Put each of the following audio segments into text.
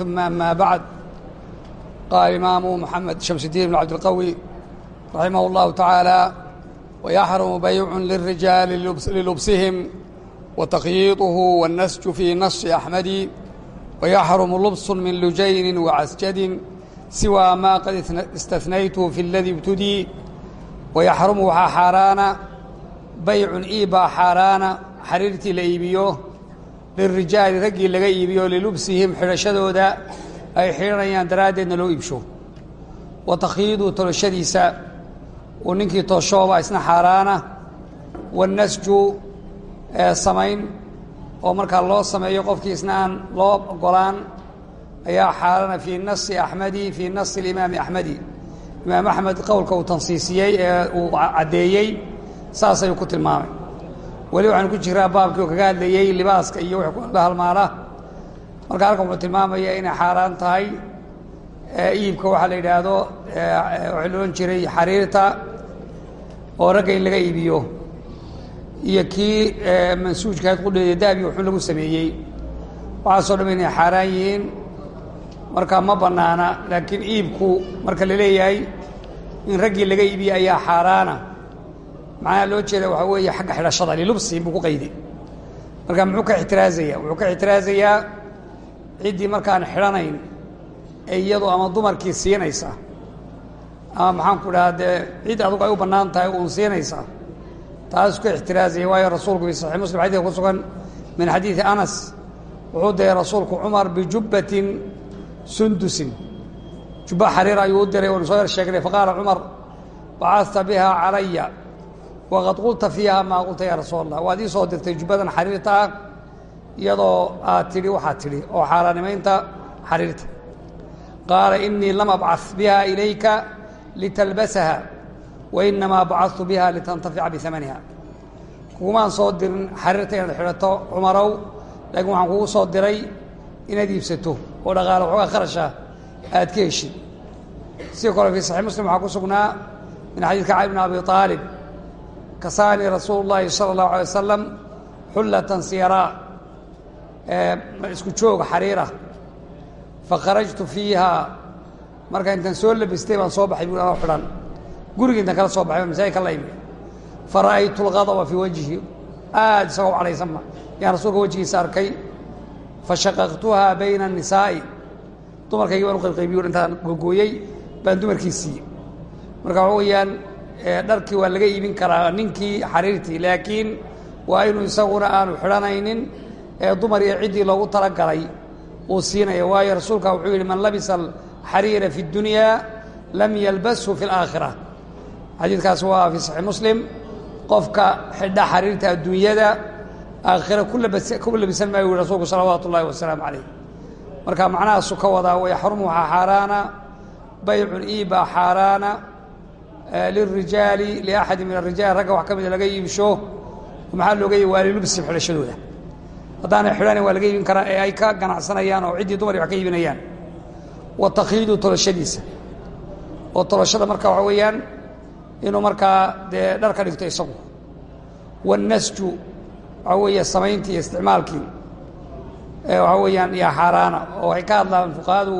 ثم أما بعد قال الإمام محمد شمس الدين بن عبد القوي رحمه الله تعالى ويحرم بيع للرجال للبس للبسهم وتقييضه والنسج في نص أحمد ويحرم لبس من لجين وعسجد سوى ما قد استثنيته في الذي ابتدي ويحرم waxaa xaaraana baycun iibaa xaaraana xariirtii la iibiyo lirijaali raggii laga iibiyo lilubsihim xidhashadooda ay xidhanayaan daraaddeedna loo iibsho wa takhyiidu tolashadiisa uu ninkii tooshooba isna xaaraana wanasju samayn oo markaa loo sameeyo qofkii isna aan loo ogolaan ayaa xaaraana fii nasi axmedi fii nasi alimaami axmedi imaam axmed qowlka uu tansiisiyey ee uu caddeeyey saasayuu ku tilmaamay weli waxaanu ku jiraa baabkii uu kaga hadlayey libaaska iyo wixii ku halmaala. Marka halkan wuxuu tilmaamaya inay xaaraan tahay iibka waxaa la yidhaahdo waxaa la odhan jiray xariirta oo ragga in laga iibiyo. Iyo kii mansuujkahayd qudheeda daabi wuxuun lagu sameeyey. Waxaasoo dham inay xaaraan yihiin. Marka ma bannaana laakiin iibku marka la leeyahay in raggii laga iibiye ayaa xaaraana macnaha loo jeeda waxaa weeye xagga xidhashada lilubsihim buu ku qayday. Marka muxuu ka ixtiraazayaa wuxuu ka ixtiraazayaa ciddii markaan xidhanayn ee iyadu ama dumarkii siinaysa. Ama maxaanku dhahaa dee cid adugu ay u bannaan tahay uun siinaysa. Taasuu ka ixtiraazaya waayo rasuulku fi saxiix muslim xadidka ku sugan min xadiidi anas wuxuu diray rasuulku cumar bijubbatin sundusin. Jubba xariir ayuu u diray oonu soo yar sheegnay faqaala cumar bacadta biha calaya waqad qulta fiiha maa qulta yaa rasuul allah waad ii soo dirtay jubbadan xariirta ah iyadoo aad tidhi waxaad tidhi oo xaaraanimaynta xariirta qaala inii lam abcad biha ilayka litalbasaha wa inamaa bacadtu biha litantafica biamaniha kugumaan soo dirin xariirta inaad xidhato cumarow laakiin waxaan kugu soo diray inaad iibsato oo dhaqaalo waxoogaa kharasha aad ka heshid sidoo kale fii saxiix muslim waxaa ku sugnaa min xadiidka cali bn abi aalib kasaanii rasuulu llaahi sala allahu alay wasalam xullatan siyaraa isku joog xariira. Fakharajtu fiiha marka intaan soo labistay baan soo baxay bui anoo xidhan. Gurigi intaan kala soo baxay masaajid ka la imi fara'aytu lgadaba fii wajhi aad isagoo cadhaysanba yaan rasuulka wejigiisa arkay. Fashaqaqtuha bayna الnisaa'i dumarkaygii baan u qaybqaybiyo intaan gogooyey baan dumarkii siiyey marka waxa weeyaan dharkii waa laga iibin karaa ninkii xariirtii laakiin waa inuu isaguna aanu xidhanaynin ee dumar iyo ciddii loogu talagalay uu siinaya waayo rasuulka wuxuu yidhi man labisa alxariira fi اdunyaa lam yalbashu fi اlaakhira xadiidkaas waa fii saxiix muslim. Qofka xidha xariirta adduunyada aakhira ku labisan maayo ui rasuulku salawaatu ullaahi wasalaamu calayh. Marka macnahaasu ka wadaa wayaxrumu waxaa xaaraana baycun iibaa xaaraana lilrijaali liaxadi min arijaal ragga wax ka mida laga iibsho maxaa looga yii waa lilubsihim xidhashadooda haddaanay xidhanayn waa laga iibin karaa ee ay ka ganacsanayaan oo ciddii dumar wax ka iibinayaan wa takyiidu tolashadiisa oo tolashada marka waxa weeyaan inuu markaa dee dhar ka dhigto isagu wanasju waxaa weeye samayntii iyo isticmaalkii waxaa weeyaan yaa xaaraana oo waxay ka hadlaan fuqahadu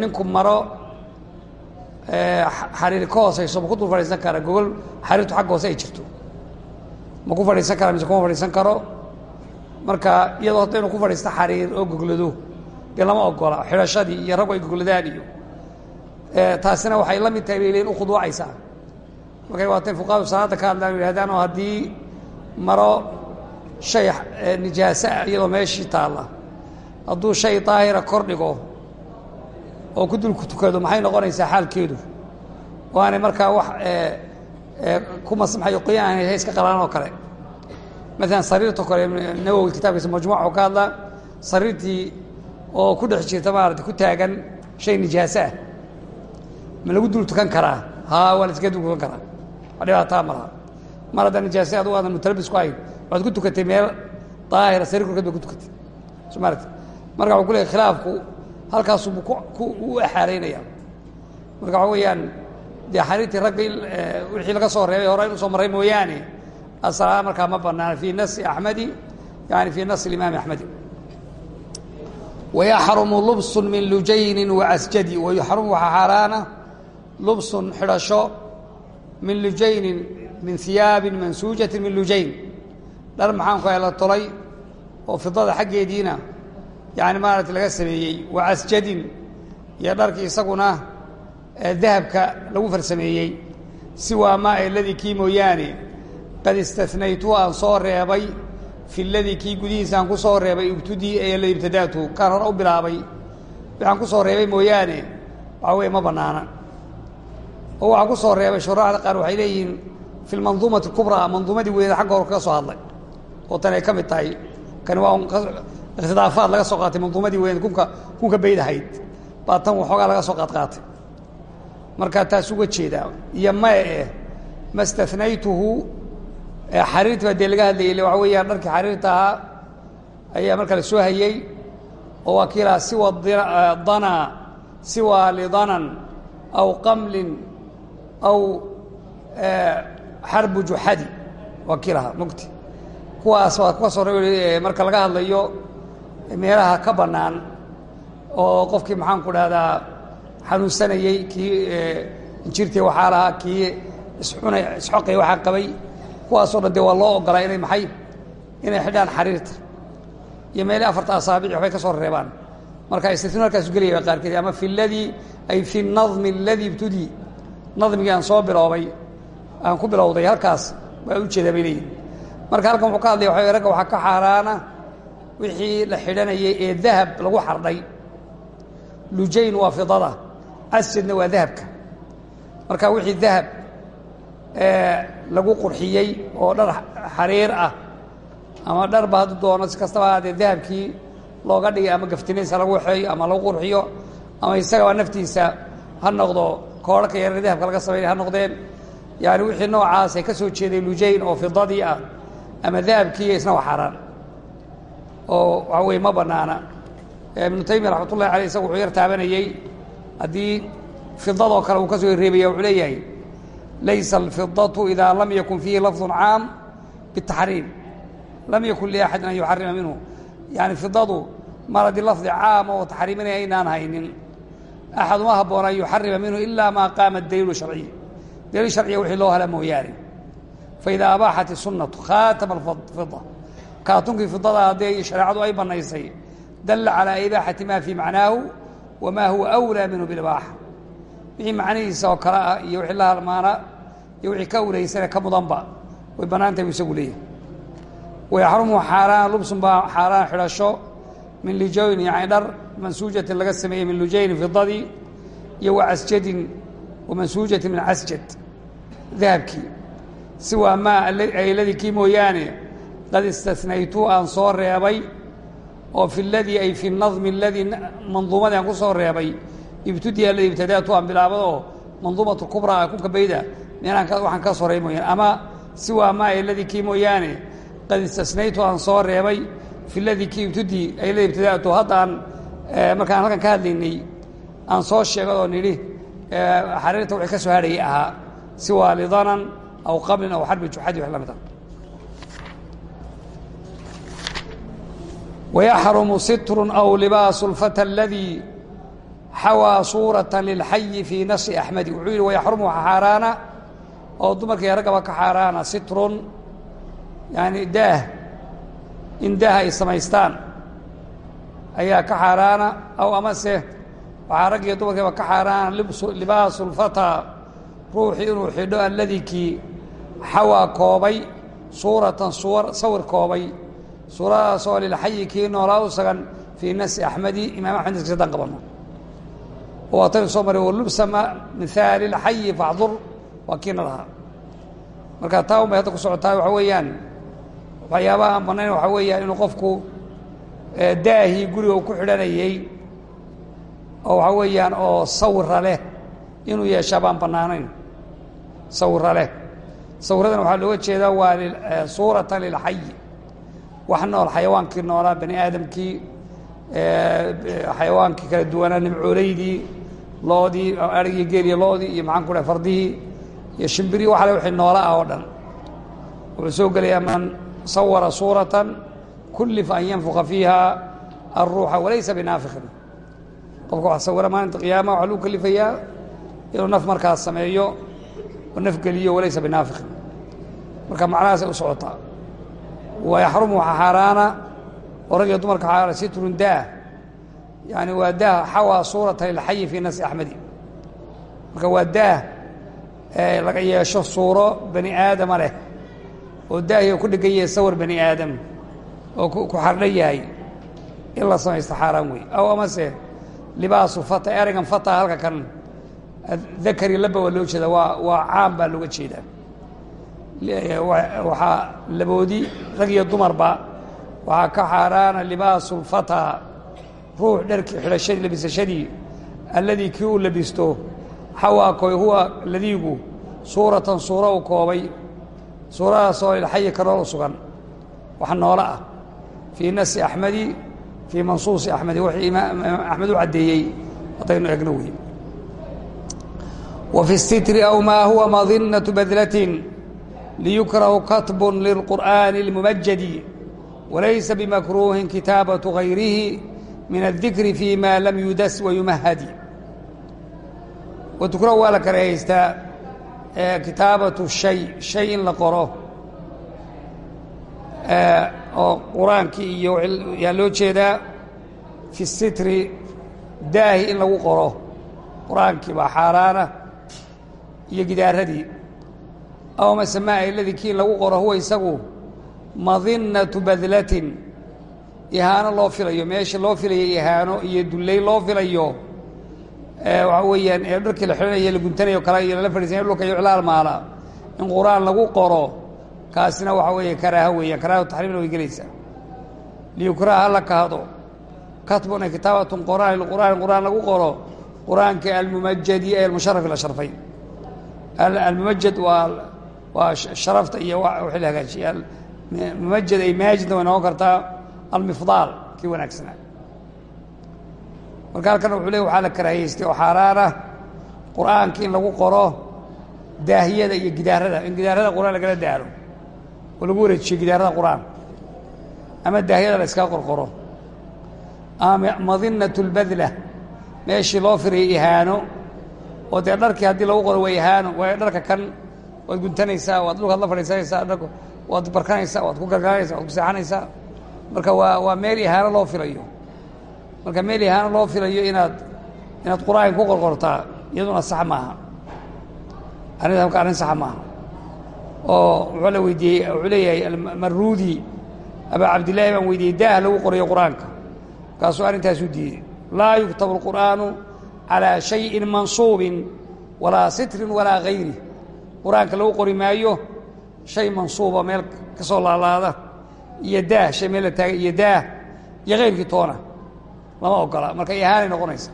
ninku maro xariiri ka hoosayso ma ku dul fadhiisan kara gogol xariirtu xagga marka iyadoo hadda inuu oo goglado dee lama ogola iyo raggu ay gogladaan iyo taasina waxay la mid tahay bay leeyiin u oo haddii maro shay nijaaso ah iyadoo meeshii taalla hadduu shay daahira kor dhigo oo ku dulku tukado maxay noqonaysaa xaalkeedu? Oo aanay markaa wax ku masmaxayo qoyan aanay iska qalaan oo kale. Maalan sariirta kale nawowi kitaabkiisa majmuuca oo ka hadlaa sariirtii oo ku dhex jirta maarata ku taagan shay nijaaso ah. Ma lagu dul tukan karaa? Haa waa la iskaga dul tukan karaa. Wax dhibaataa malaha mar haddaa nijaase adugu aadan mutalabis ku ahayn waxaad ku tukatay meel daahira sariir korkeed bay ku tukatay. Soo maaragti marka waxuu ku leeyahy khilaafku halkaasubu ku u axaalaynaya marka waxa weeyaan dee xariirtii ragga wixii laga soo reebay hore inu soo marray mooyaane asalaa markaa ma banaana fii nasi axmedi yani fii nasi imaami axmedi wayaxrumu lubsun min lujaynin waasjadi wayaxrumu waxaa xaaraana lubsun xidhasho min lujaynin min hiyaabin mansuujatin min lujayn. Dhar maxaanku la tolay oo yani maarata laga sameeyey waasjadin iyo dharkii isaguna dahabka lagu farsameeyey siwaa maa eladii kii mooyaane qad istanaytu aan soo reebay fi ladii kii gudihiisa aan ku soo reebay ibtudii ee ladii ibtadaatu kaan u bilaabay waxaan ku soo reebay mooyaane waxa weeye ma bannaana. Oo waxaan ku soo reebay shuraaxda qaar waxay leeyihiin fi lmanduumati kubraa manduumadii weyda xagga kaga soo hadlay oo tan ay ka mid tahay kani waa ikhtidaafaad laga soo qaatay manduumadii weyda kunka kunka baydahayd baa tan waxoogaa laga soo qaadqaatay markaa taas uga jeedaa iyo mae eh ma stanaytuhu xariirti baa dee laga hadlayay waxa weeyaan dharkii xariirta ahaa ayaa marka la soo hayey oo waa kiilaa siwa dana siwa lidanan aw qamlin aw xarbu juxadi waa kiilaha mugti. Kuwaas waa kuwa soo marka laga hadlayo meelaha ka bannaan oo qofkii maxaanku dhahdaa xanuunsanayey kii injirtii waxaa lahaa kii iscunay isxoqay waxaa qabay. Kuwaasoo dhan dee waa loo ogolaa inay maxay inay xidhaan xariirta. Iyo meeli afarta asaabici waxbay ka soo reebaan. Marka istitnu halkaasu gelaya qaarkeed ama fi ladii ay fi nadmi aladii ibtudii. Nadmigii aan soo biloobay aan ku bilowday halkaas waa u jeedaa bay leeyihiin marka halkan wuxuu ka hadlaya waxa ragga waxaa ka xaaraana wixii la xidhanayay ee dahab lagu xardhay. Lujayn waa fidada asjadna waa dahabka. Marka wixii dahab lagu qurxiyey oo dhar xariir ah ama dharba haddu doono si kastaba ahaadee dahabkii looga dhigay ama gaftinaysa lagu xeeyo ama lagu qurxiyo ama isagaba naftiisa ha noqdo koodhaka yarare dahabka laga samaynay ha noqdeen. Yaani wixii noocaasay ka soo jeeday lujayn oo fidadii ah ama dahabkiiyo isna waa xaaraan oo waxa weye ma bannaana ibnu taymiya raxmat ullahi aleyh isagu wuxuu yar taabanayey haddii fidadoo kale uu ka soo wuxuu leeyahay laysa alfidatu idaa lam yakun fiihi lafdun caam bitaxriim. Lam yakun liaxadin an yuxarima minhu. Yani fidadu mar haddii lafdi caama oo taxriiminaya aynaan haynin axad uma habboona an yuxarima minhu ilaa maa qaama daliilu sharciy daliil sharciya wixii loo hela mooyaane. Faidaa abaaxat isunatu khaatama alfida kaatunkii fidada haddee shareecadu ay bannaysay dalla calaa ibaaxati ma fii macnaahu wamaa huwa awlaa minhu bilibaaxa wixii macnihiisa oo kale ah iyo wixii la halmaana iyo wixii ka awlaysane ka mudanba way bannaan tahay bu isagu leeyahay wayaxrumu xaaraan lubsun baa xaaraan xidhasho min lijayn yani dhar mansuujatin laga sameeyey min lujaynin fidadii iyo wa casjadin wa mansuujatin min casjad dahabkii siwaa maa ayladii kii mooyaane qad istanaytu aan soo reebay oo fi ladii ay fi nadmi aladii manduumadii aan ku soo reebay. Ibtudiya aladii ibtadaatu aan bilaabadoo manduumatu kubraa kunka bayda. Meelaan waxaan ka soo reebay mooyaane. Ama siwaa maa ayladii kii mooyaane qad istasnaytu aan soo reebay fi ladii kii ibtudii ayladii ibtadaatu haddaan markaan halkan ka hadlaynay aan soo sheegadoo nidhi xariirta wixii ka soo hadhayay ahaa siwaa lidanan aw qablin aw xarbi juxadi ويحرم ستر أو لباس الفتى الذي xawىa suuraة للxayi fي naص أحmedi wuxuu yihi ويxrumu xaaraana oo dumarkii raggaba ka xaaraana sitrun yani daah in daah ay samaystaan ayaa ka xaaraana aw amase waxaa raggiyo dumarkiiba ka xaaraana libaasu الfatىa ruuxii inuu xidho alladii kii xawaa koobay suuratan sawir koobay suuradaasoo lilxayi kii noolaa u sagan fii nasi axmedi imaam axmed naskiisa hadaan qabano waa taynu soo maray walubsa mithaali lxayi facdur waa kiina lahaa marka taa un hadda ku socotaa waxaa weeyaan waxyaabaha aan bannayn waxaa weeyaan inuu qofku daahii guriga uu ku xidhanayey oo waxaa weeyaan oo sawira leh inuu yeeshaa bannaanayn. Sawira leh. Sawiradan waxaa looga jeedaa waa suuratan lilxayi wax nool xayawaankii noolaa bani aadamkii xayawaankii kala duwanaa nimcooleydii loodii arigii geeliya loodii iyo maxaan ku dhahay fardihii iyo shimbirihii waxale wixii noola ah oo dhan. Wuxuu soo gelayaa man sawara suuratan kullifa an yanfuqa fiiha alruuxa walaysa binaafikin qofka wax sawira maalinta qiyaama waxaa lagu kelifayaa inuu naf markaas sameeyo oo naf geliyo walaysa binaafikin marka macnahaasay u socotaa wayaxrumu waxaa xaaraana oo rag iyo dumarka xaaraana sitrun daah yani waa daah xawaa suurata ilxayi fii nasi axmedi marka waa daah laga yeesho suuro bani aadama leh oo daahiyo ku dhegan yahay sawir bani aadam oo ku xardhan yahay in la samaysto xaaraan wey aw amase libaasu fata ereygan fata halka kan dakari laba waa loo jeeda waa waa baa looga jeedaa waxaa laboodi rag iyo dumarba waxaa ka xaaraana libaasu lfata ruux dharkii xidhashadii labisashadii alladii kii uu labisto xawaa koy huwa ladiigu suuratan suuro u koobay suuradaasoo ilxayi ka nool sugan wax noolo ah fii nasi axmedi fii mansuusi axmedi wixii imaam axmed u caddeeyey haddaynu egno wey wa fi sitri aw maa huwa madinatu badlatin liyukrahu katbun lilqur'aani اlmumajadi walaysa bimakruuhin kitaabatu gayrihi min aldikri fi ma lam yudas wayumahadi watukra waa la karahaystaa kitaabatu shay shay in la qoro oo qur'aankii iyo yaa loo jeedaa fi sitri daahi in lagu qoro qur'aankii baa xaaraana iyo gidaaradii aw masemaa iladii kii in lagu qoro huwa isagu madinatu badlatin ihaano loo filayo meesha loo filayo ihaano iyo dullay loo filayo waxaa weeyaan ee dharkii la xidhanayo la guntanayo kale iyo lala fadhiisanya dhulka iyo cilaal maala in qur'aan lagu qoro kaasina waxaa weeye karaaha weeyaan karaaha taxriimna way gelaysaa liyukraha hala kahdo katbun ay kitaabatun qoraan lilqur'aani qur'aan lagu qoro qur'aanka almumajadi ee almusharaf la sharfay almumajad waa waa sharafta iyo wixii la hagaajiyay mumajad ay maajidna way noqon kartaa almifdaal kii wanaagsanaa. Marka halkan wuxuu le waxaa la karaahiyeystay oo xaaraana qur'aankii in lagu qoro daahiyada iyo gidaarada. In gidaarada qur'aan lagala daaro oo lagu wareejiyo gidaarada qur'aan. Ama daahiyada la iskaga qorqoro. Ama madinatu lbadla meeshii loo firayay ihaano. Oo dee dharkii haddii lagu qoro waa ihaano waayo dharka kan waad guntanaysaa waad dhulkaad la fadhiisanaysaa dharka waad barkanaysaa waad ku gargaranaysaa waad ku seexanaysaa marka waa waa meel ihaano loo filayo. Marka meel ihaano loo filayo inaad inaad qur'aanka ku qorqortaa iyaduna sax maaha. Arrinta marka arrin saxa maaha. Oo wuxuu la weydiiyey wuxuu leeyahay almaruudi abaa cabdillaahi baan weydiiyey daah lagu qorayo qur'aanka. Markaasuu arrintaasuu diiday laa yuktabu alqur'aanu calaa shayin mansuubin walaa sitrin walaa gayri qur'aanka lagu qori maayo shay mansuuba meel ka soo laalaada iyo daah shay meel la taaga iyo daah iyo kayrkii toona lama ogola marka ihaanay noqonaysa.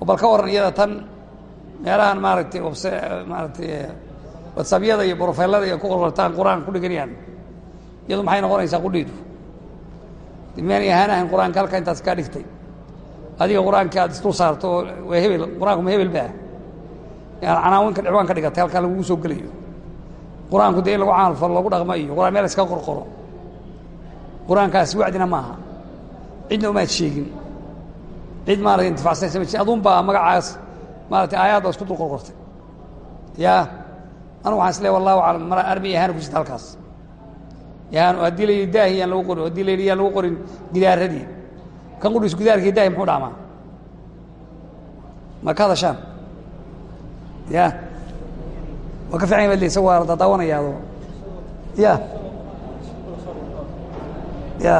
Oo bal ka warran iyada tan meelahan maaragtay maaragtay watsabyada iyo brofeylada iyo ku qorqortaan qur'aanka ku dhiganayaan iyadu maxay noqonaysaa qudhiidu meen ihaan ahayn qur'aanka halka intaas kaa dhigtay. Adiga qur'aankii aad isdul saarto waa hebel qur'aanku ma hebel baa canaawinka dhicwaan ka dhigatay halkaa lagugu soo gelayo. Qur'aanku dee in lagu camalfalo lagu dhaqmo iyo qur'aan meel iska qorqoro. Qur'aankaasi wacdina maaha. Cidna umaad sheegin. Cid maarata intifacsanaysa ma adun baa magacaas maaratay aayaadda isku dul qorqortay. Yaa anu waxaan is leey wallahu aclam mara armi ihaana ku jirta halkaas. Yaanu haddii la yidhi daahi yaan lagu qorin haddii la yidhi yaan lagu qorin gidaaradii kan qudhis gidaarkii daahi muxuu dhaamaa ma ka hadashaan ya. Waa ka fiican yaad leysa waa dadaawanayaado ya. Ya.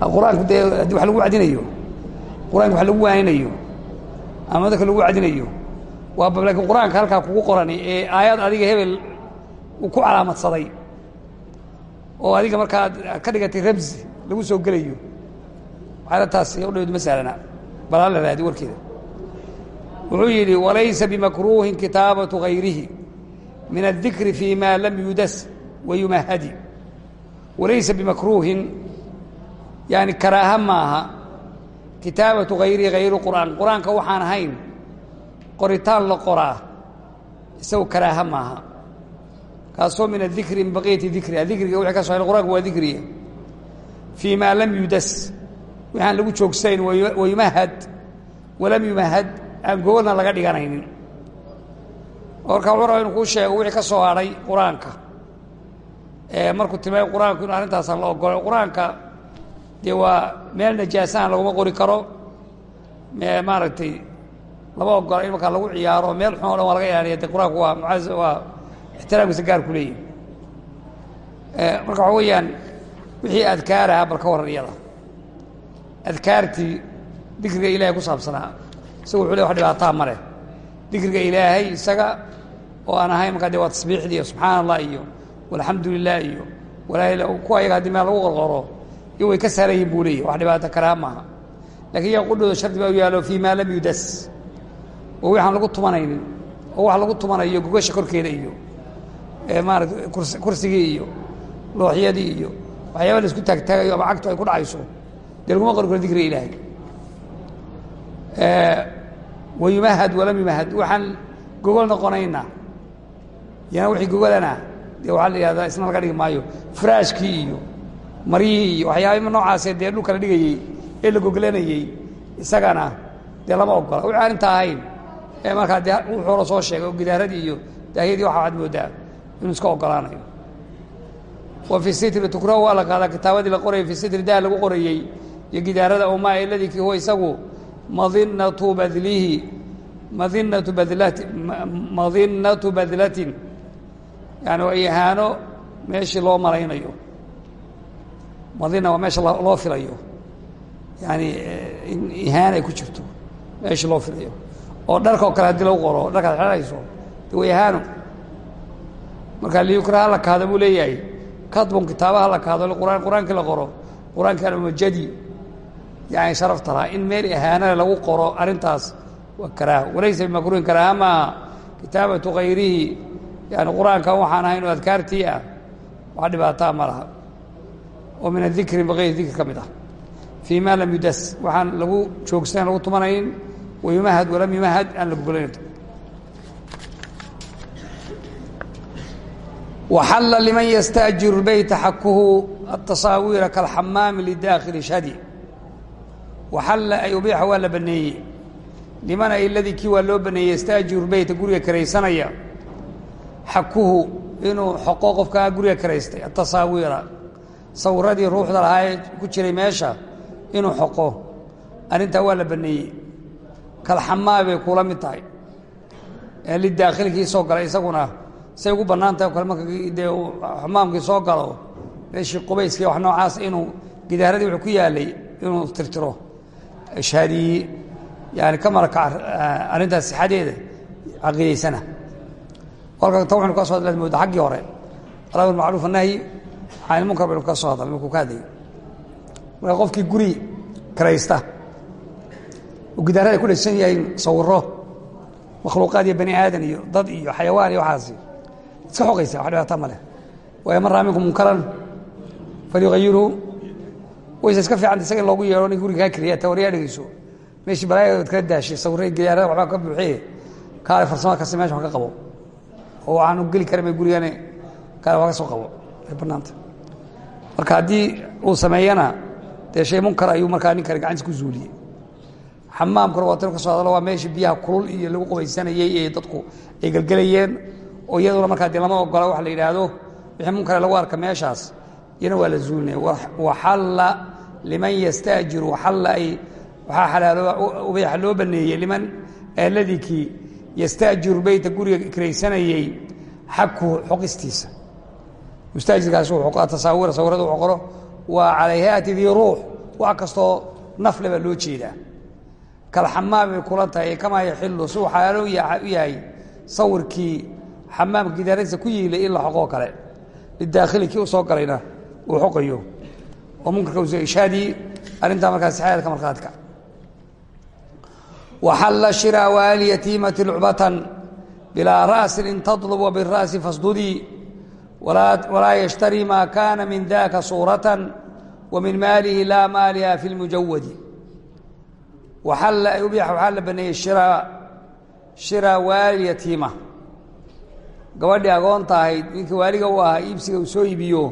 Qur'aanku dee haddii wax lagu wacdinayo qur'aanka wax lagu waaninayo ama dadka lagu wacdinayo waa bab laakiin qur'aanka halkaa kugu qorani ee aayad adiga hebel uu ku calaamadsaday oo adiga markaa ka dhigatay ramsi lagu soo gelayo waxaala taas udhawd ma sahlana bal hala raadi warkeeda wuxuu yidhi walaysa bimakruuhin kitaabatu gayrihi min aldikri fi ma lam yudas wayumahadi walaysa bimakruuhin yani karaaha maaha kitaabatu hayrihi hayru qur'aan. Qur'aanka waxaan ahayn qoritaan la qoraa isagu karaaha maaha. Kaasoo min adikri min baqiyati dikriha dikriga wixii ka soo hel qur'anku waa dikriga fii maa lam yudas. Waxaan lagu aan gogolna laga dhiganaynin. Marka wuxuu inu kuu sheego wixii ka soo hadhay qur'aanka. Markuu tilmaamay qur'aanku inu arrintaasaan la ogolay qur'aanka dee waa meel najaasahan laguma qori karo. Maaragtay lama ogola in markaa lagu ciyaaro meel xun o waa laga ilaaliya de qur'aanku waa mucaz waa ixtiraamkiisa gaarku leeyahy marka waxa weeyaan wixii adkaaraha bal ka waran iyada adkaartii dikriga ilahay ku saabsanaa isagu wuxuu le wax dhibaataa ma leh. Dikriga ilaahay isaga oo aan ahayn markaa de waa tasbiixdii iyo subxaana allah iyo walxamdu lilah iyo kuwa ayaga haddii meel lagu qorqoro iyo way ka saaran yihiin buu leeyahy wax dhibaato karaa maaha lakiin yaa qudhooda shardi baa u yaalo fii maa lam yudas. Oo waxaan lagu tumanaynin oo wax lagu tumanayo gogasha korkeeda iyo maarata kursigii iyo looxyadii iyo waxyaaba la isku taagtaagayo ama cagtu ay ku dhacayso dee laguma qori karo dikriga ilaahay wayumahad walam yumahad waxaan gogol noqonayna yana wixii gogolana dee waxaa la yihahdaa isna laga dhigi maayo. Firaashkii iyo maryihii iyo waxyaaba noocaasee dee dhulka la dhigayey ee la gogolanayey isagana dee lama ogola wixii aan inta ee markaa dee wuxuu la soo sheegay oo iyo daahiyadii waxa waxaad moodaa inuu iska ogolaanayo wa fi sitri tukrahu waa la qaadaa la qorayay fi sitri dah lagu qorayey iyo gidaarada omaa eladii kii huwa isagu madinatu badlihi madinatu badlati madinatu badlatin yani waa ihaano meeshii loo malaynayo madina waa meesha loo filayo yani ihaan ay ku jirto meeshii loo filayo oo dharka oo kale haddii lagu qoro dharkaad xehanayso de waa ihaano marka liyukraha la kahdo buu leeyahay kadbun kitaabaha la kahdo quraan qur'aankii la qoro qur'aankii almajadi yani sharaf taraa in meel ihaanale lagu qoro arrintaas waa walaysa bimakruuhin karaaha maaha kitaabatu kayrihi yani qur'aankan waxaan ahayn oo adkaartii ah wax dhibaataa ma laha oo min adikri bikayri dikri ka mid ah fii ma lam yudas waxaan lagu joogsan lagu tumanayn wayumahad walam yumahad aan la gogolayn waxalla liman yastaajiru beyta xakuhu atasaawiira kalxamaami lidaakhili shadi waxalla ay ubiixa waa la baneeyey liman ay ladii kii waa loo baneeyey yastaajiru beyta guriga karaysanaya xakuhu inuu xoqo qofkaa guriga karaystay atasaawiira sawiradii ruuxda lahaa ee ku jiray meesha inuu xoqo arrintaa waa la baneeyey kalxamaami bay kuula mid tahay lidaakhilkii soo galay isaguna say ugu bannaan tahay o kale marka dee xamaamkii soo galo meeshii qubayskii wax noocaas inuu gidaaradii wuxuu ku yaalay inuu tirtiro shaadiyi yani ka marakac arrintaas sixadeeda caqiidaysana kolka ta waxaynu ka so hadla mooda xaggii hore alamr macruuf anahyi can munkar baynu ka soo hadalnay markuu ka hadlayay marka qofkii guri karaysta oo gidaarada ku dhegsan yahiin sawiro makhluuqaad iyo bani aadan iyo dad iyo xayawaan iyo waxaasi iska xoqaysa wax dhibaata ma leh. Waayo man raa minkum munkaran? Falyuayirhu wayse iska fiicanta isaga loogu yeeho nin guriga kaa keliya tawariyaa dhegeyso meeshii balaayadood kala daashay sawirray gidaarada waxbaa ka buuxiye kaale farsamo kasta meesha wax ka qabo. Oo waxaanu geli karin gurigane kaale ka soo qabo. Ay bannaanta marka haddii uu sameeyana dee munkar ayuu markaa nin kale gacantiis ku zuuliyey. Xamaamkuna waa tanu ka soo waa meeshii biyaha kulul iyo lagu qubaysanayey ee dadku ay gelgelayeen oo iyaduna markaa dee lama ogola wax la yidhaahdo wixii munkare lagu arka meeshaas iyana waa la zuulinaya waxalla liman yastaajiru waxalla ay waxaa xalaalo ubayxa loo baneeyey liman alladii kii yastaajiru beyta guriga kiraysanayey xakuhu xoqistiisa xoqaa tasaawira sawirada uu xoqoro waa calaa hayati dii ruux wax kastoo nafle loo jeedaa. Kalxamaam bay kula tahay kamaa yaxilu si uu u yahay sawirkii xamaamka gidaaradiisa ku yiilay in la xoqoo kale. Lidaakhili kii u soo galayna uu xoqayo oo munkarka uso ishaadii arrintaa markaa sixaadka markhaadka. Waxalla shira waalyatiimati lucbatan bilaa ra'sin in tadlub wabira'si fasdudii walaa yashtarii maa kaana min daka suuratan wa min maalihi laa maaliha fi lmujawadi waxalla ubiixa waxaa la baneeyey shiraa shiraa waalyatiima gabadhii agoonta ahayd ninkii waaliga u ahaa iibsiga uu soo iibiyo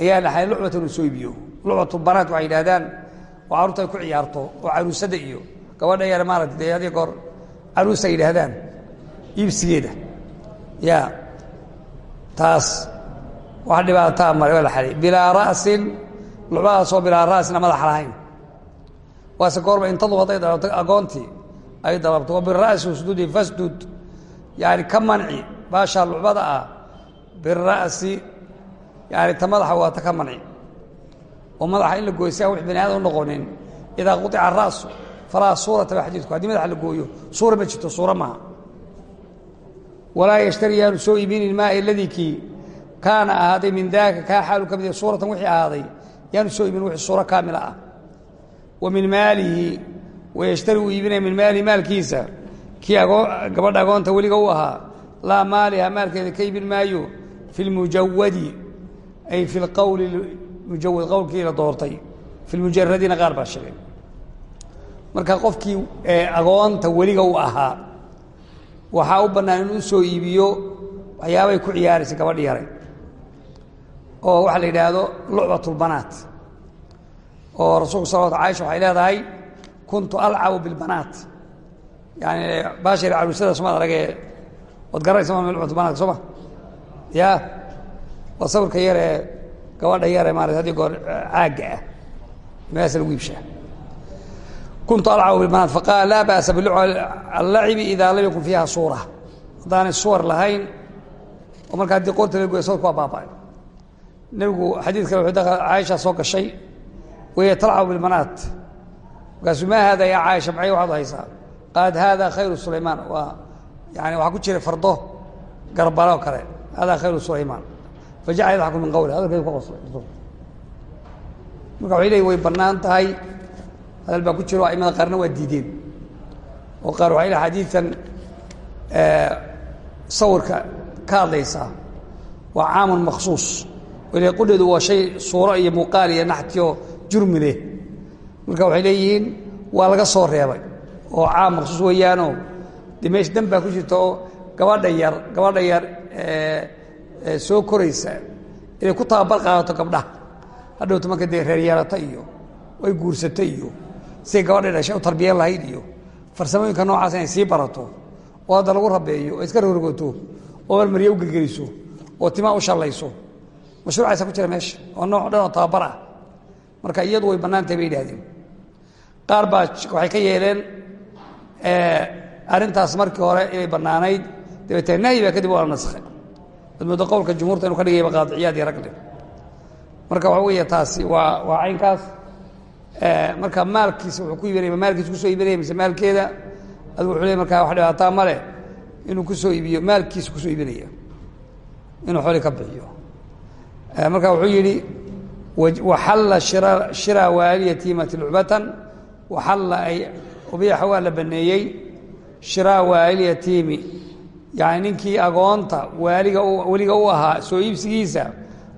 ayaa dhaxay lucbatan uu soo iibiyo lucbatu banaat waxay yidhahdaan oo carruurta ay ku ciyaarto oo caruusada iyo gabadha yar maarata dee goor caruus ay yidhaahdaan iibsigeeda. Ya taas wax dhibaataa mare waa la xaday bilaa ra'sin lucbadaasoo bilaa ra'sina madax lahayn waase goorba intadu hadday dalabto agoontii ay dalabto wa bira'si usdudi fasdud. Yani ka manci baashaa lucbada ah bira'si yani ta madaxa waa ta ka manci oo madaxa in la aan wax bani aadam u noqonin. Idaa quطica ra'su falaa suurata ba xadiidku haddii madaxa la gooyo suura ma jirto suura maaha walaa yashtari yaanu soo iibinin maa aladii kii kaana min daaka kaa xaalu ka mid wixii ahaaday. Yaanu soo iibinin wixii suuro kaamila ah. Wa min maalihi wayashtari uu iibinaya min maalihi maalkiisa. Kii gabadha agoonta weliga u ahaa laa maaliha maalkeeda ka iibin maayo fi lmujawadi ay fi lqowli mujawad qowlkii la doortay. Fi qaar baa sheegay. Marka qofkii agoonta weliga u ahaa waxaa u bannaan inuu soo iibiyo waxyaabay ku ciyaaraysa gabadhi yaray oo waxaa la yidhaahdo lucbat lbanaat oo rasuulku salawatu caisha waxay leedahay kuntu alcabu bilbanaat yani baashar caruusada somaad aragee waad garanaysa ma lucbat banaat soo ma? Ya. Waa sawirka yaree gabadha yaree maarata haddii goor caagga ah. Meelaasa lagu iibshaa kuntu alcabu bilbanaat faqaala laa ba'sa biallacibi idaa lam yakun fiiha suura. Haddaanay suwar lahayn marka haddii qoorta la goya sawirka waa baaba'ay. Xadiid kale wuxuu caaisha soo gashay wahiya talcabu bilbanaat markaasuu maa haada yaa caaisha? Maxay waxaad haysaa? Qaalad haada khayru sulaymaan. Waa yani waxaa ku jira fardo garbalo kale. Hada khayru sulaymaan fajacala yadxaku min qawli hadalkeedu ka qoslay marka waxay leeyiin way bannaan tahay hadal baa ku jiro aimada qaarna waa diideen oo qaar waxay leehay xadiidan sawirka ka hadlaysaa waa caamun makhsuus ila qudheedu waa shay suuro iyo muuqaal iyo naxtiyo jurmi leh marka waxay leeyihiin waa laga soo reebay oo caam maksuus weeyaanoo dee meesha dan baa ku jirta oo gabadha yar gabadha yar soo koraysa inay ku tababar qaadato gabdhaha hadhowta marka dee reeryeelata iyo ay guursata iyo siday gabadhay dhashay u tarbiyan lahayd iyo farsamooyinka noocaas inay sii barato oo hadda lagu rabeeyo oo iska rorgoto oo marmarya u gelgeliso oo timaa u shallayso mashruucaasa ku jira meesha. Oo nooc dhan oo tababar ah. Marka iyadu way bannaantahay bay yidhahdeen qaar baa waxay ka yeeleen arrintaas markii hore inay bannaanayd. Dabeetee nahyi baa kadib waa la naskhay ad moodo qowlka jumhuurta inu ka dhigayba qaadiciyaad iyo ragle marka waxa weeye taasi waa waa caynkaas. Marka maalkiisa wuxuu ku iibinaya maalkiisa ku soo iibinaya mise maalkeeda adu wuxuu le markaa wax dhibaataa ma leh inuu ku soo iibiyo maalkiisa ku soo iibinaya inuu xooli ka bixiyo. Marka wuxuu yidhi waxalla shira waaliyatiimati lucbatan waxalla ay ubiixa waa la baneeyey shiraa waaliyatiimi yani ninkii agoonta waaliga weliga u ahaa soo iibsigiisa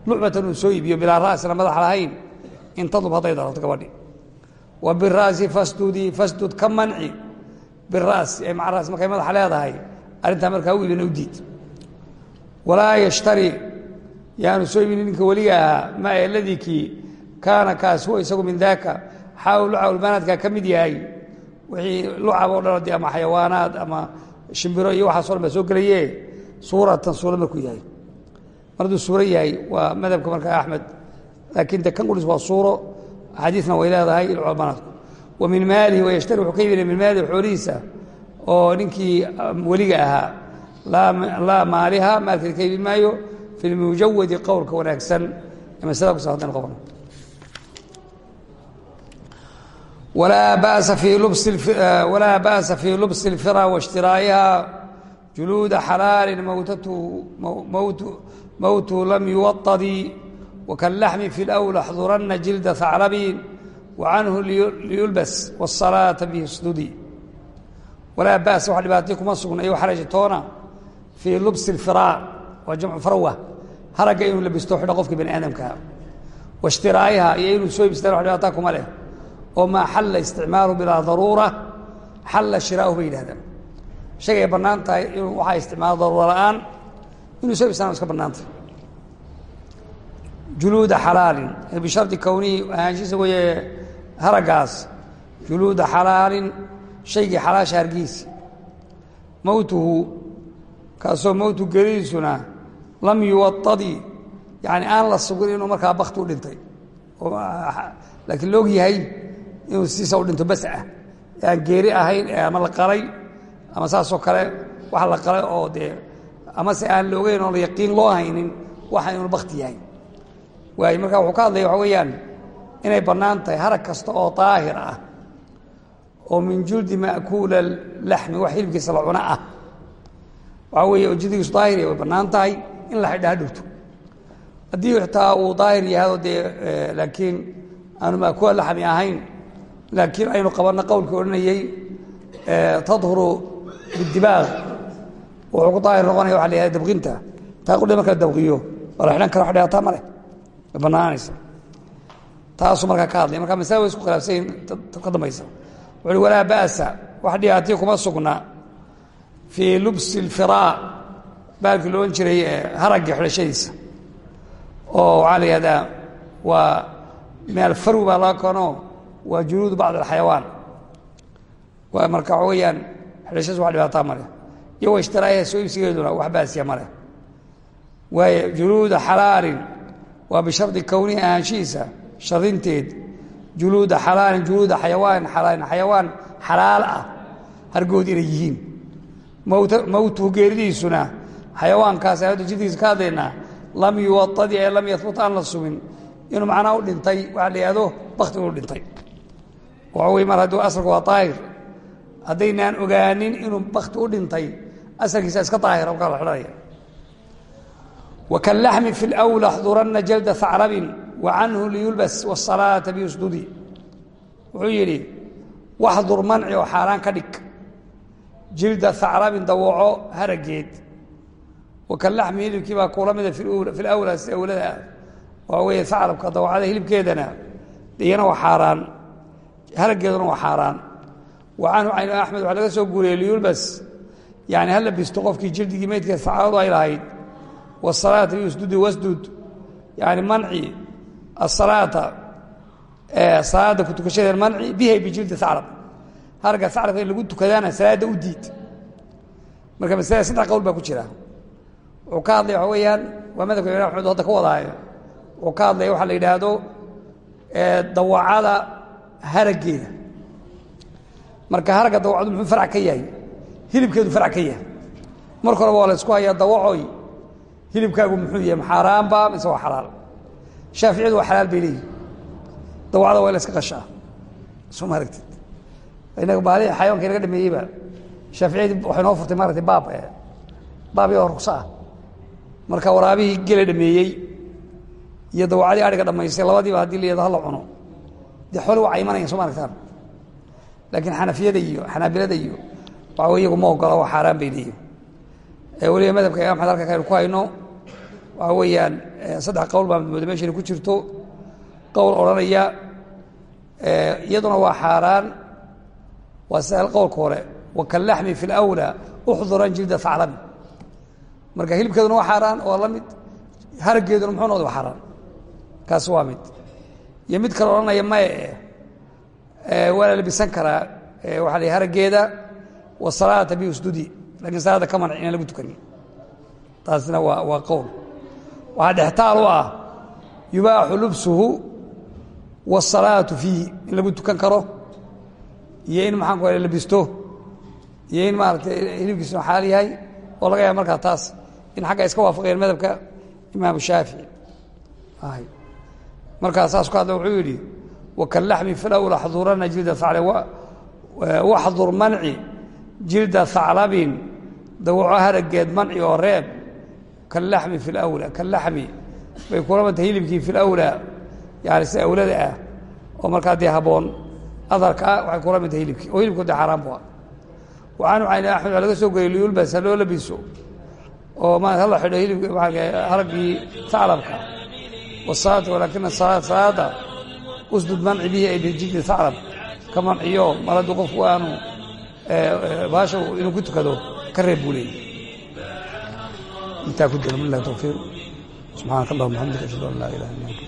lucbatan uu soo iibiyo bilaa ra'sina madax lahayn intadub hadday dalato gabadhi. Wa bira'si fasdudi fasdud ka manci. Bira'si ay maca ras markay madaxa leedahay arrintaa markaa u iibina u diid. Walaa yashtari yaanu soo iibinin ninka weliga ahaa ma aladii kii kaana kaas huwa isagu min daaka. Xaawl lucawlbanaadka ka mid yahay wixii lucab oo dhan de ama xayawaanaad ama shimbiro iyo waxaaso dhan baa soo gelaye suuratan suura markuu yahay. Mar hadduu suuro yahay waa madhabka markaa axmed laakiin de kan qulis waa suuro axaadiisna way leedahay lucawlbanaadku wa min maalihi wayashtari wuxuu ka iibinaya min maalihi xoolihiisa oo ninkii weliga ahaa. Laa maaliha maalkeeda ka iibin maayo fi lmujawadi qowlka wanaagsan. Ee maslada kusa haddan qobno walaa ba'sa fii lubsi walaa ba'sa fii lubsi اlfira waاshtiraa'iha juluuda xalaalin mawtatu mawtu mawtu lam yuwaطadi wakallaxmi fi اlأwl axduranna jilda haclabin wacanhu liyulbas wالsalaaةa bihisdudi walaa ba'sa wax dhibaatay kuma sugna iyo xaraja toona fii lubsi اlfiraar waa jamcu farwa haragga inuu labisto xidho qofkii bani aadamkaa waishtiraa'iha iyo inuu soo ibstaan wax dhibaataa kuma leh oo maa xalla isticmaalu bilaa daruura xalla shiraa'uhu bay yidhahdaan. Shagay bannaan tahay inuu waxaa isticmaalo daruura la'aan inuu soo ibstaan iska bannaan tahay juluuda xalaalin bishardi kownihi ahaanshiisa weeye haraggaas juluuda xalaalin shaygii xalaasha hargiisi mowtuhu kaasoo mowtu geridiisuna lam yuwaadi yani aan la sugin inuu markaa bakti inuu siisa u dhinto bas ah. Aan geeri ahayn ama la qalay ama saasoo kale wax la qalay oo dee amase aan la ogeyn yaqiin loo haynin waxa inuu bakti yahay. Waay marka wuxuu ka hadlaya waxa weeyaan inay bannaan tahay harag kasta oo daahir ah oo min juldi ma'kuula laxmi wax hilibkiisa la cuno ah. Waxaa weeye oo daahiriya way bannaan tahay in la xidha ha haddii xitaa uu daahir yahado dee laakiin aanu ma'kuula laxmi ahayn laakiin aynu qabanno qowlkii odhanayey tadhuru bidibaaq wuxuu ku daahir noqonaya waxa la dabqinta taa qudhe marka dabqiyo. Waa xidhan kara wax dhihaataa ma leh. Way bannaanaysa taasuu ka hadlay. Marka masala way isku khilaafsanyihin ka dambaysa. Wuxu uhi walaa ba'sa. Wax dhibaatiya kuma sugna. Fii lubsi alfiraa baalkii lo odhan jiray haraggii xidhashadiisa oo waxaa la yihahdaa waa baa laga koono waa juluudu bacd alxayawaan. Waa marka waxa weeyaan xidhashadiis wax dhibaataa ma leh. Iyo wa ishtiraayaha soo iibsigeeduna wax baasiya ma leh. Waayo juluuda xalaalin waa bishardi kownihi ahaanshihiisa shardinteed. Juluuda xalaalin juluuda xayawaanin xalaalin xayawaan xalaal ah. Hargood inay yihiin. Mowtuhu geeridiisuna xayawaankaas ayadda jidkiisa ka hadlaynaa lam yuwadadi ee lam yahbut aan la sugin inuu macnaa u dhintay waxaa la yihahdo bakti inuu dhintay waxawey mar hadduu asalku waa daahir haddaynaan ogaanin inuu bakti u dhintay asalkiisa iska daahira alkaa la xidhanaya wa kalaxmi fi lwla xduranna jalda faclabin wa canhu liyulbas wsalaata biyusdudi. Wuxuu yidhi waxdur manci oo xaaraan ka dhig. Jilda faclabin dawaco harageed wa kalaxmi hilibkii baa kuula mida filawla si awlada ah waxaa weeye faclabka dawacada hilibkeedana iyana waa xaaraan harageeduna waa xaaraan. Wa canhu cayn axmed waxaa laga soo guuriyey liyulbas yani ha labisto qofkii jildigii meydkeed sacaadadu ay lahayd. Wsalaata biusdudi wasdud yani manci asalaata salaada ku tukashadeed manci bihay bijildi acrab harga acrabka in lagu tukadaana salaadda u diid. Marka masalada saddex qowl baa ku jira. Wuxuu ka hadlaya waxa weeyaan waa madhabka imam axmed hadda ka wadaayo. Wuxuu harageeda marka haragga dawacadu muxuu farc ka yahay? Hilibkeedu farc ka yahay. Horeba waa la isku hayaa dawacoy hilibkaagu muxuu yahay maxaaraanba mise waa xalaal? Shaaficiyadu waa xalaal bay leeyihiin dawacda waa la iska qashaa. Soo ma aragtid inaga baali xayawanka inaga dhameeyeyba shaaficiyadii waxay noo furtay maaragtay baab baab iyadoo rugso ah marka waraabihii gela dhameeyey iyo dawacadii adhiga dhamaystay labadiiba haddii la hala cuno de xooli waa imanaya so maaragtaan? Laakiin xanafiyada iyo xanaabilada iyo waxaw iyagu ma ogola waa xaaraan bay leeyihiin weliba madhabka imam axmed halka kaynu ku hayno waxa weeyaan saddex qowl baa madmooda meshani ku jirto. Qowl odhanaya iyaduna waa xaaraan waa si qowlka hore. Wakalaxmi fi lawlaa uxduran jilda faclami marka hilibkeeduna waa xaaraan waa la mid haraggeeduna muxuu noqda waa xaaraan. Kaasi waa mid iyo mid kale odhanaya maye waa la labisan karaa waxaa la harageeda wasalaata biusdudi laakiin salaada ka manci inaan lagu tukanin. Taasina waa waa qowl. Waxaa dhextaal u ah yubaaxu lubsuhu waasalaatu fiihi in lagu tukan karo. Iyo in maxaan ku labisto. Iyo in maaratay hilibkiisuna xaal yahay oo laga yaaba markaa taas in xagga iska waafaqayaan madhabka imaamu shaafici markaa saas ku hadla wuxuu yidhi wakalaxmi fi lawla xdurana jilda waxdur manci jilda haclabin dawaco harageed manci oo reeb kalaxmi fi lawlى kalaxmi bay kula hilibkii fi yani si awlada ah oo markaa dee haboon adarka ah waxay kula hilibkii oo hilibku dee xaaraan bu ah. Waxaanu cayn axmed laga soo geliyay liyulbas ha loo labiso oo ma hala xidho hilib haraggii haclabka wasalaata walaakina salaada usdud manci bihi ay bijildi haclab ka manciyo mar hadduu qofku aanu baasha inuu ku tukado ka reeb buu leeyay intaa ku jira bilah tawfiiq subxaanaka allahuma xamdika ashhadu an laa ilaha illa anta